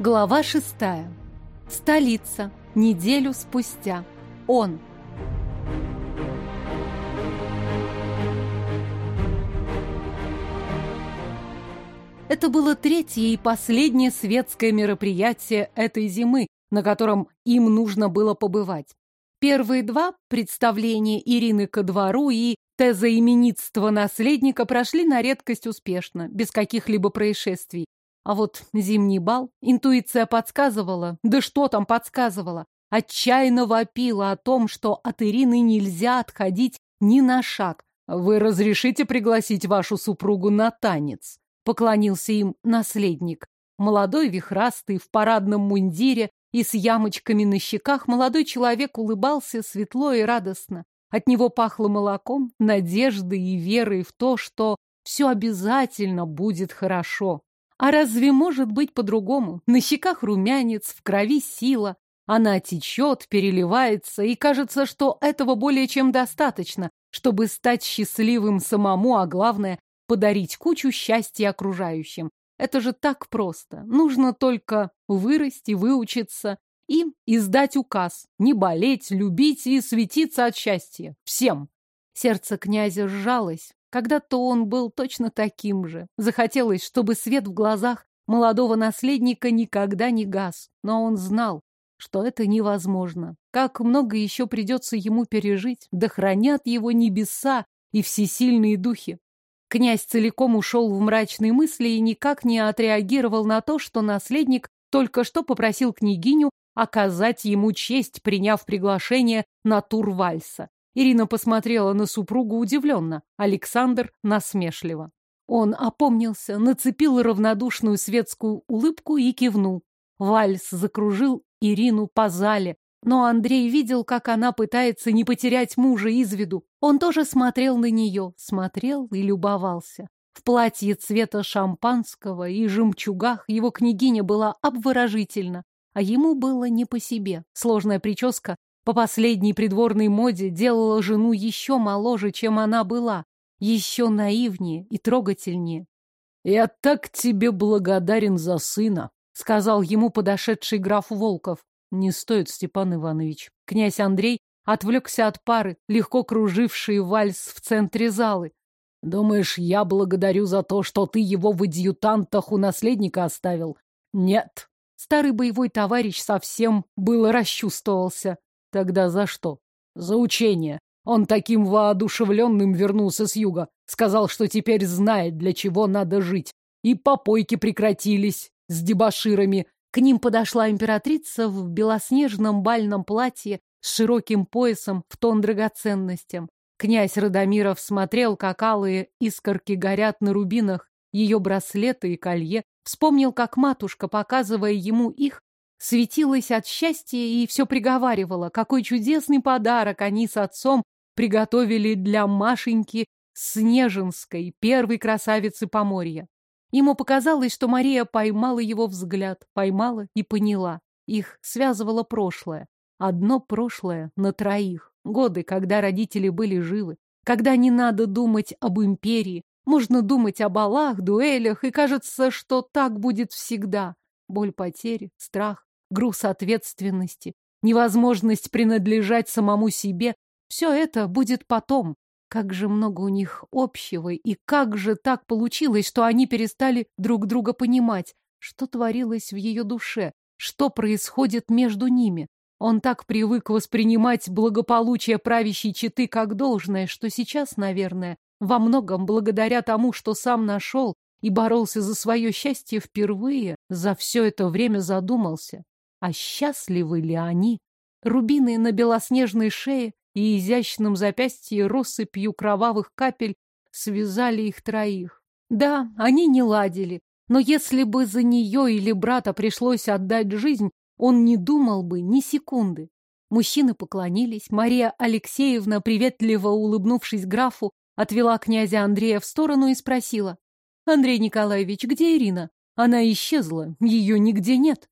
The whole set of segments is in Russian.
Глава шестая. Столица. Неделю спустя. Он. Это было третье и последнее светское мероприятие этой зимы, на котором им нужно было побывать. Первые два представления Ирины ко двору и тезоименитство наследника прошли на редкость успешно, без каких-либо происшествий. А вот зимний бал, интуиция подсказывала, да что там подсказывала, отчаянно вопила о том, что от Ирины нельзя отходить ни на шаг. «Вы разрешите пригласить вашу супругу на танец?» Поклонился им наследник. Молодой, вихрастый, в парадном мундире и с ямочками на щеках, молодой человек улыбался светло и радостно. От него пахло молоком, надеждой и верой в то, что все обязательно будет хорошо. А разве может быть по-другому? На щеках румянец, в крови сила. Она течет, переливается, и кажется, что этого более чем достаточно, чтобы стать счастливым самому, а главное — подарить кучу счастья окружающим. Это же так просто. Нужно только вырасти, выучиться и издать указ. Не болеть, любить и светиться от счастья. Всем. Сердце князя сжалось. Когда-то он был точно таким же. Захотелось, чтобы свет в глазах молодого наследника никогда не гас. Но он знал, что это невозможно. Как много еще придется ему пережить, да хранят его небеса и всесильные духи. Князь целиком ушел в мрачные мысли и никак не отреагировал на то, что наследник только что попросил княгиню оказать ему честь, приняв приглашение на тур вальса. Ирина посмотрела на супругу удивленно, Александр насмешливо. Он опомнился, нацепил равнодушную светскую улыбку и кивнул. Вальс закружил Ирину по зале, но Андрей видел, как она пытается не потерять мужа из виду. Он тоже смотрел на нее, смотрел и любовался. В платье цвета шампанского и жемчугах его княгиня была обворожительна, а ему было не по себе. Сложная прическа по последней придворной моде делала жену еще моложе, чем она была, еще наивнее и трогательнее. «Я так тебе благодарен за сына», — сказал ему подошедший граф Волков. «Не стоит, Степан Иванович». Князь Андрей отвлекся от пары, легко круживший вальс в центре залы. «Думаешь, я благодарю за то, что ты его в адъютантах у наследника оставил?» «Нет». Старый боевой товарищ совсем было расчувствовался. Тогда за что? За учение. Он таким воодушевленным вернулся с юга. Сказал, что теперь знает, для чего надо жить. И попойки прекратились с дебоширами. К ним подошла императрица в белоснежном бальном платье с широким поясом в тон драгоценностям. Князь Радомиров смотрел, как алые искорки горят на рубинах ее браслеты и колье, вспомнил, как матушка, показывая ему их, светилась от счастья и все приговаривала, какой чудесный подарок они с отцом приготовили для Машеньки Снежинской, первой красавицы Поморья. Ему показалось, что Мария поймала его взгляд, поймала и поняла. Их связывало прошлое. Одно прошлое на троих. Годы, когда родители были живы. Когда не надо думать об империи. Можно думать о балах, дуэлях, и кажется, что так будет всегда. Боль потери, страх, груз ответственности, невозможность принадлежать самому себе. Все это будет потом. Как же много у них общего, и как же так получилось, что они перестали друг друга понимать, что творилось в ее душе, что происходит между ними. Он так привык воспринимать благополучие правящей четы как должное, что сейчас, наверное, во многом благодаря тому, что сам нашел и боролся за свое счастье впервые, за все это время задумался. А счастливы ли они? Рубины на белоснежной шее и изящном запястье россыпью кровавых капель связали их троих. Да, они не ладили, но если бы за нее или брата пришлось отдать жизнь, он не думал бы ни секунды. Мужчины поклонились. Мария Алексеевна, приветливо улыбнувшись графу, отвела князя Андрея в сторону и спросила. «Андрей Николаевич, где Ирина? Она исчезла, ее нигде нет»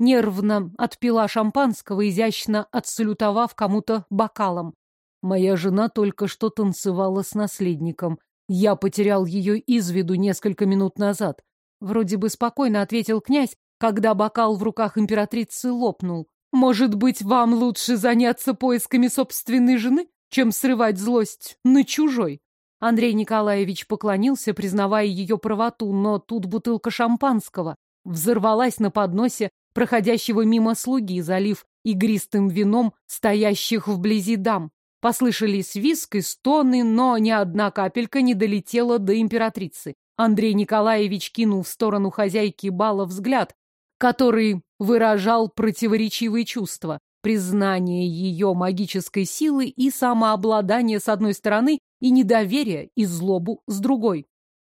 нервно отпила шампанского, изящно отсалютовав кому-то бокалом. Моя жена только что танцевала с наследником. Я потерял ее из виду несколько минут назад. Вроде бы спокойно ответил князь, когда бокал в руках императрицы лопнул. Может быть, вам лучше заняться поисками собственной жены, чем срывать злость на чужой? Андрей Николаевич поклонился, признавая ее правоту, но тут бутылка шампанского взорвалась на подносе проходящего мимо слуги, залив игристым вином стоящих вблизи дам. Послышались виск и стоны, но ни одна капелька не долетела до императрицы. Андрей Николаевич кинул в сторону хозяйки бала взгляд, который выражал противоречивые чувства. Признание ее магической силы и самообладание с одной стороны и недоверие и злобу с другой.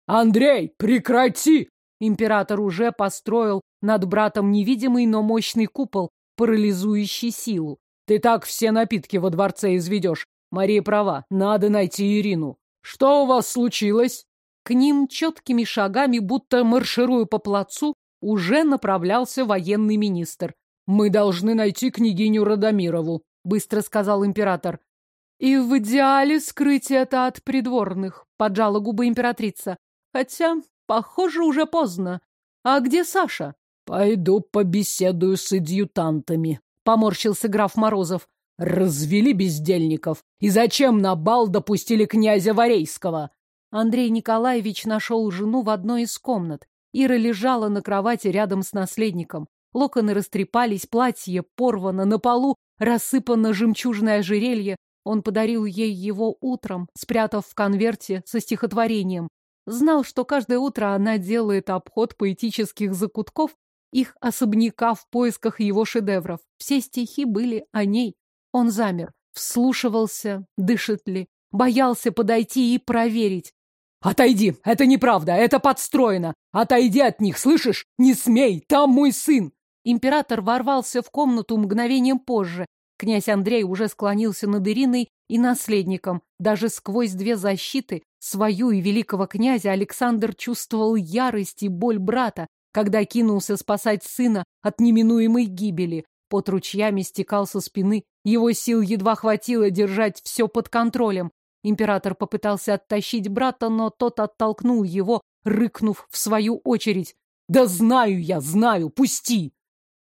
«Андрей, прекрати!» Император уже построил над братом невидимый, но мощный купол, парализующий силу. Ты так все напитки во дворце изведешь. Мария права, надо найти Ирину. Что у вас случилось? К ним четкими шагами, будто маршируя по плацу, уже направлялся военный министр. «Мы должны найти княгиню Радомирову», — быстро сказал император. «И в идеале скрыть это от придворных», — поджала губы императрица. «Хотя, похоже, уже поздно. А где Саша?» «Пойду побеседую с адъютантами», поморщился граф Морозов. Развели бездельников. И зачем на бал допустили князя Варейского? Андрей Николаевич нашел жену в одной из комнат. Ира лежала на кровати рядом с наследником. Локоны растрепались, платье порвано, на полу рассыпано жемчужное ожерелье. Он подарил ей его утром, спрятав в конверте со стихотворением. Знал, что каждое утро она делает обход поэтических закутков их особняка в поисках его шедевров. Все стихи были о ней. Он замер, вслушивался, дышит ли, боялся подойти и проверить. «Отойди! Это неправда! Это подстроено! Отойди от них, слышишь? Не смей! Там мой сын!» Император ворвался в комнату мгновением позже. Князь Андрей уже склонился над Ириной и наследником. Даже сквозь две защиты, свою и великого князя, Александр чувствовал ярость и боль брата, когда кинулся спасать сына от неминуемой гибели. Под ручьями стекал со спины, его сил едва хватило держать все под контролем. Император попытался оттащить брата, но тот оттолкнул его, рыкнув в свою очередь. «Да знаю я, знаю, пусти!»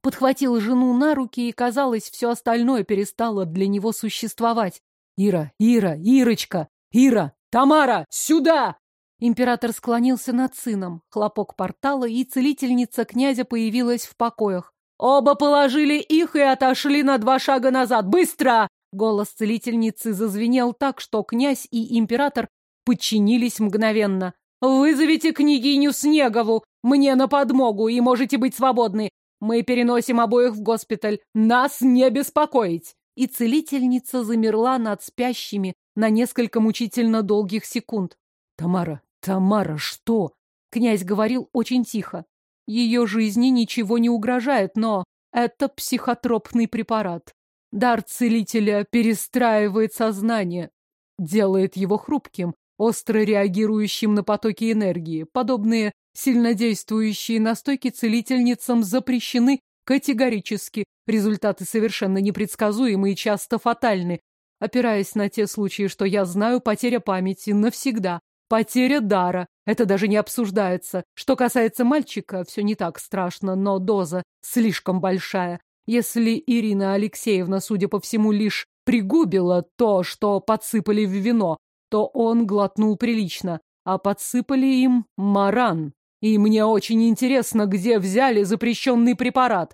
Подхватил жену на руки, и, казалось, все остальное перестало для него существовать. «Ира, Ира, Ирочка! Ира! Тамара! Сюда!» Император склонился над сыном. Хлопок портала, и целительница князя появилась в покоях. «Оба положили их и отошли на два шага назад! Быстро!» Голос целительницы зазвенел так, что князь и император подчинились мгновенно. «Вызовите княгиню Снегову! Мне на подмогу, и можете быть свободны! Мы переносим обоих в госпиталь! Нас не беспокоить!» И целительница замерла над спящими на несколько мучительно долгих секунд. «Тамара, Тамара, что? Князь говорил очень тихо. Ее жизни ничего не угрожает, но это психотропный препарат. Дар целителя перестраивает сознание, делает его хрупким, остро реагирующим на потоки энергии. Подобные сильнодействующие настойки целительницам запрещены категорически. Результаты совершенно непредсказуемы и часто фатальны. Опираясь на те случаи, что я знаю, потеря памяти навсегда. Потеря дара. Это даже не обсуждается. Что касается мальчика, все не так страшно, но доза слишком большая. Если Ирина Алексеевна, судя по всему, лишь пригубила то, что подсыпали в вино, то он глотнул прилично, а подсыпали им маран. И мне очень интересно, где взяли запрещенный препарат.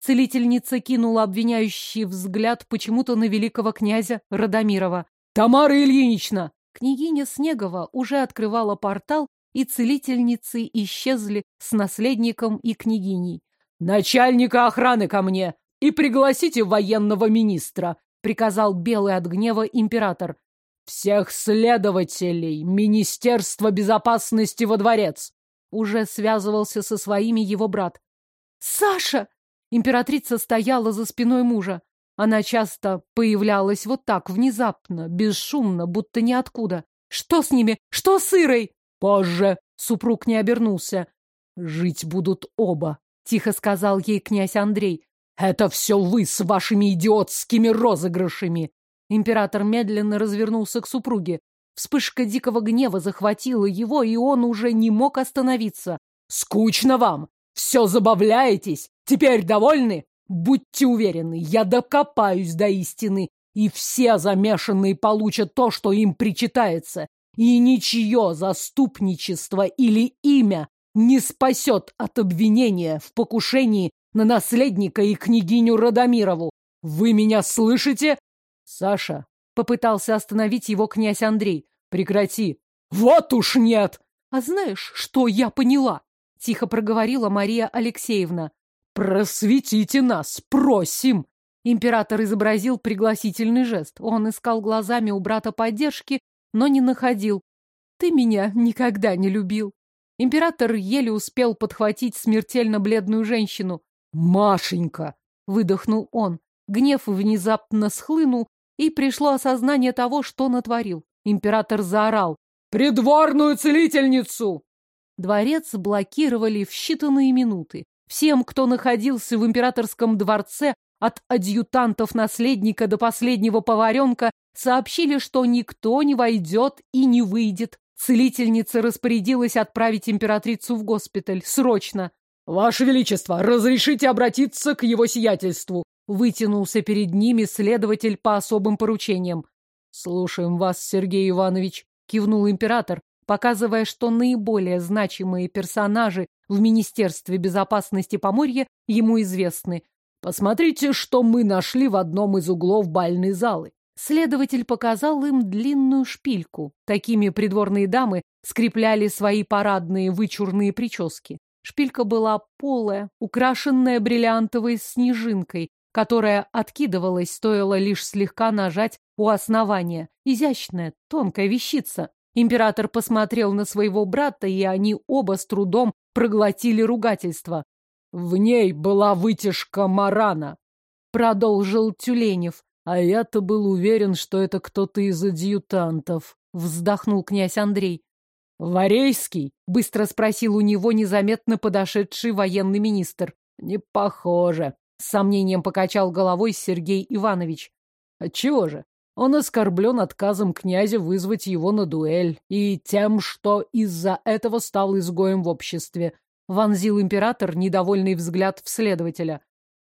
Целительница кинула обвиняющий взгляд почему-то на великого князя Радомирова. «Тамара Ильинична, Княгиня Снегова уже открывала портал, и целительницы исчезли с наследником и княгиней. «Начальника охраны ко мне! И пригласите военного министра!» — приказал белый от гнева император. «Всех следователей Министерства безопасности во дворец!» Уже связывался со своими его брат. «Саша!» Императрица стояла за спиной мужа. Она часто появлялась вот так, внезапно, бесшумно, будто ниоткуда. «Что с ними? Что с Ирой?» «Позже!» — супруг не обернулся. «Жить будут оба», — тихо сказал ей князь Андрей. «Это все вы с вашими идиотскими розыгрышами!» Император медленно развернулся к супруге. Вспышка дикого гнева захватила его, и он уже не мог остановиться. «Скучно вам! Все забавляетесь? Теперь довольны? Будьте уверены, я докопаюсь до истины, и все замешанные получат то, что им причитается, и ничье заступничество или имя не спасет от обвинения в покушении на наследника и княгиню Радомирову. Вы меня слышите? Саша, попытался остановить его князь Андрей. Прекрати. Вот уж нет! А знаешь, что я поняла? Тихо проговорила Мария Алексеевна. Просветите нас, просим! Император изобразил пригласительный жест. Он искал глазами у брата поддержки, но не находил. Ты меня никогда не любил. Император еле успел подхватить смертельно бледную женщину. «Машенька!» — выдохнул он. Гнев внезапно схлынул, и пришло осознание того, что натворил. Император заорал. «Придворную целительницу!» Дворец блокировали в считанные минуты. Всем, кто находился в императорском дворце, от адъютантов наследника до последнего поваренка, сообщили, что никто не войдет и не выйдет. Целительница распорядилась отправить императрицу в госпиталь. Срочно. «Ваше Величество, разрешите обратиться к его сиятельству!» Вытянулся перед ними следователь по особым поручениям. «Слушаем вас, Сергей Иванович», — кивнул император, показывая, что наиболее значимые персонажи в Министерстве безопасности Поморья ему известны. «Посмотрите, что мы нашли в одном из углов бальной залы. Следователь показал им длинную шпильку. Такими придворные дамы скрепляли свои парадные вычурные прически. Шпилька была полая, украшенная бриллиантовой снежинкой, которая откидывалась, стоило лишь слегка нажать у основания. Изящная, тонкая вещица. Император посмотрел на своего брата, и они оба с трудом проглотили ругательство. «В ней была вытяжка Марана», — продолжил Тюленев. А я-то был уверен, что это кто-то из адъютантов, вздохнул князь Андрей. Варейский? быстро спросил у него незаметно подошедший военный министр. Не похоже, с сомнением покачал головой Сергей Иванович. Отчего же? Он оскорблен отказом князя вызвать его на дуэль и тем, что из-за этого стал изгоем в обществе. Вонзил император недовольный взгляд в следователя.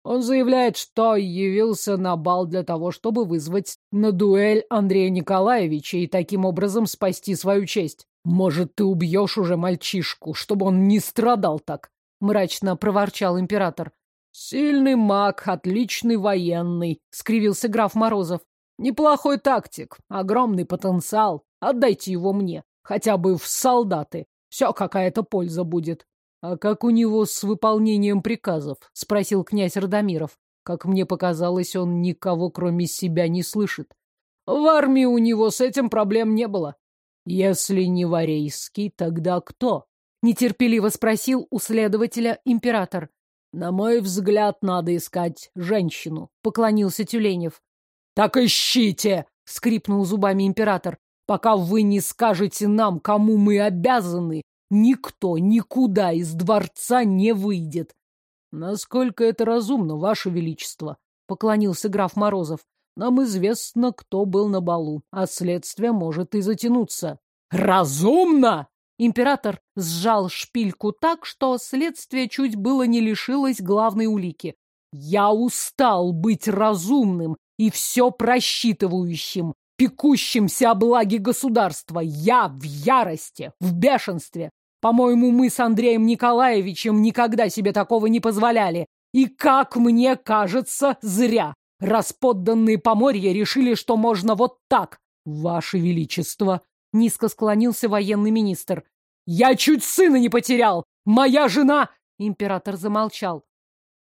Он заявляет, что явился на бал для того, чтобы вызвать на дуэль Андрея Николаевича и таким образом спасти свою честь. Может, ты убьешь уже мальчишку, чтобы он не страдал так? Мрачно проворчал император. Сильный маг, отличный военный, скривился граф Морозов. Неплохой тактик, огромный потенциал. Отдайте его мне, хотя бы в солдаты. Все какая-то польза будет. «А как у него с выполнением приказов?» — спросил князь Радомиров. Как мне показалось, он никого, кроме себя, не слышит. В армии у него с этим проблем не было. Если не Варейский, тогда кто? Нетерпеливо спросил у следователя император. На мой взгляд, надо искать женщину, поклонился Тюленев. Так ищите, скрипнул зубами император, пока вы не скажете нам, кому мы обязаны Никто никуда из дворца не выйдет. Насколько это разумно, ваше величество, поклонился граф Морозов. Нам известно, кто был на балу, а следствие может и затянуться. Разумно! Император сжал шпильку так, что следствие чуть было не лишилось главной улики. Я устал быть разумным и все просчитывающим, пекущимся о благе государства. Я в ярости, в бешенстве. По-моему, мы с Андреем Николаевичем никогда себе такого не позволяли. И, как мне кажется, зря. Раз подданные Поморья решили, что можно вот так. Ваше Величество, низко склонился военный министр. Я чуть сына не потерял. Моя жена... Император замолчал.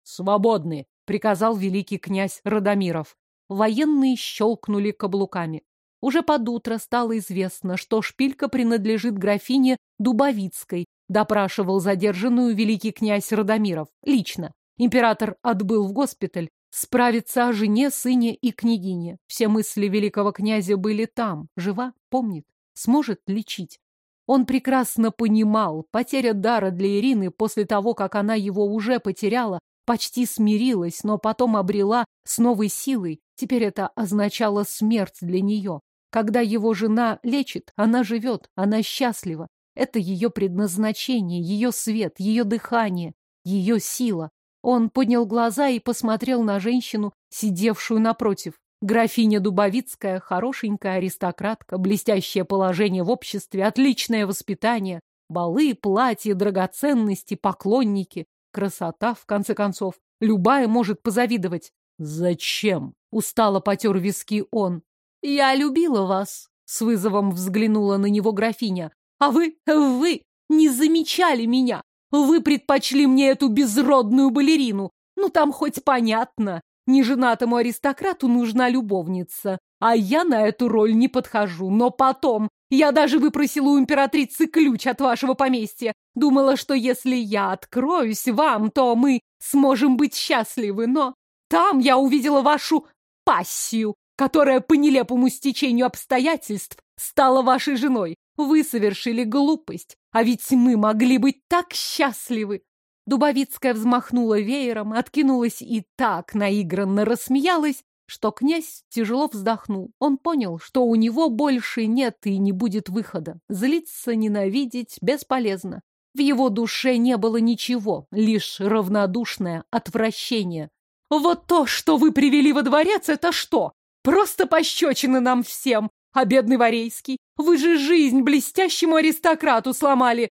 Свободны, приказал великий князь Радомиров. Военные щелкнули каблуками. Уже под утро стало известно, что шпилька принадлежит графине Дубовицкой, допрашивал задержанную великий князь Радомиров. Лично. Император отбыл в госпиталь, справиться о жене, сыне и княгине. Все мысли великого князя были там. Жива, помнит, сможет лечить. Он прекрасно понимал, потеря дара для Ирины после того, как она его уже потеряла, почти смирилась, но потом обрела с новой силой. Теперь это означало смерть для нее. Когда его жена лечит, она живет, она счастлива. Это ее предназначение, ее свет, ее дыхание. ее сила. Он поднял глаза и посмотрел на женщину, сидевшую напротив. Графиня Дубовицкая, хорошенькая аристократка, блестящее положение в обществе, отличное воспитание, балы, платья, драгоценности, поклонники. Красота, в конце концов. Любая может позавидовать. «Зачем?» — устало потер виски он. «Я любила вас», — с вызовом взглянула на него графиня. «А вы, вы не замечали меня. Вы предпочли мне эту безродную балерину. Ну, там хоть понятно. Неженатому аристократу нужна любовница, а я на эту роль не подхожу. Но потом я даже выпросила у императрицы ключ от вашего поместья. Думала, что если я откроюсь вам, то мы сможем быть счастливы. Но там я увидела вашу пассию, которая по нелепому стечению обстоятельств стала вашей женой. Вы совершили глупость, а ведь мы могли быть так счастливы. Дубовицкая взмахнула веером, откинулась и так наигранно рассмеялась, что князь тяжело вздохнул. Он понял, что у него больше нет и не будет выхода. Злиться, ненавидеть бесполезно. В его душе не было ничего, лишь равнодушное отвращение. «Вот то, что вы привели во дворец, это что? Просто пощечины нам всем! А бедный Варейский, вы же жизнь блестящему аристократу сломали.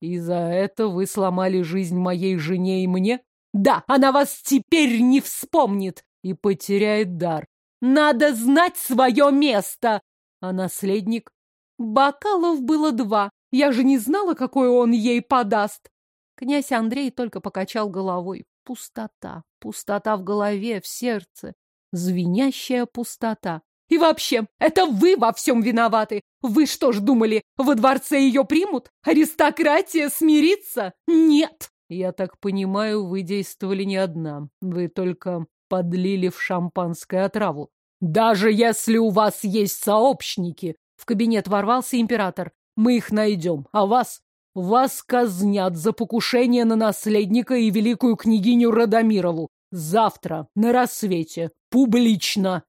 И за это вы сломали жизнь моей жене и мне? Да, она вас теперь не вспомнит и потеряет дар. Надо знать свое место. А наследник? Бокалов было два. Я же не знала, какой он ей подаст. Князь Андрей только покачал головой. Пустота, пустота в голове, в сердце, звенящая пустота. И вообще, это вы во всем виноваты. Вы что ж думали, во дворце ее примут? Аристократия смирится? Нет. Я так понимаю, вы действовали не одна. Вы только подлили в шампанское отраву. Даже если у вас есть сообщники, в кабинет ворвался император. Мы их найдем, а вас? Вас казнят за покушение на наследника и великую княгиню Радомирову. Завтра, на рассвете, публично.